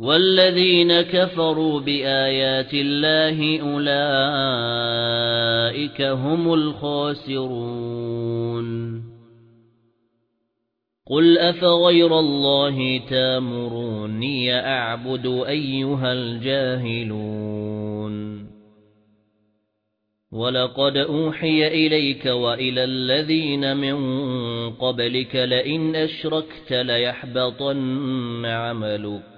وَالَّذِينَ كَفَرُوا بِآيَاتِ اللَّهِ أُولَئِكَ هُمُ الْخَاسِرُونَ. قُلْ أَفَغَيْرَ اللَّهِ تَأْمُرُونِّي أَعْبُدُ أَيُّهَا الْجَاهِلُونَ. وَلَقَدْ أُوحِيَ إِلَيْكَ وَإِلَى الَّذِينَ مِن قَبْلِكَ لَئِنْ أَشْرَكْتَ لَيَحْبَطَنَّ عَمَلُكَ.